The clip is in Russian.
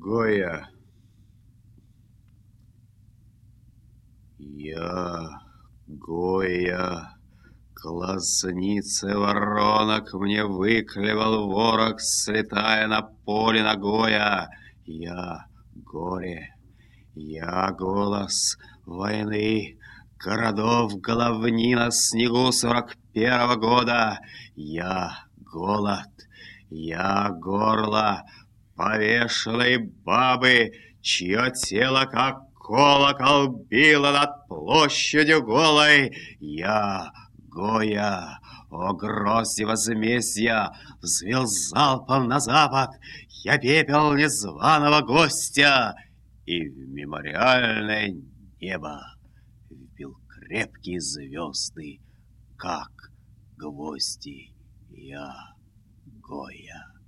Гоя. Я, Гоя, глазницы воронок мне выклевал ворог, слетая на поле ногоя. Я горе, я голос войны, городов головнина снегу сорок первого года. Я голод, я горло повешенной бабы, чье тело, как колокол, било над площадью голой. Я Гоя, о грозе возмездия, взвел залпом на запад. Я пепел незваного гостя, и в мемориальное небо вбил крепкие звезды, как гвозди я Гоя.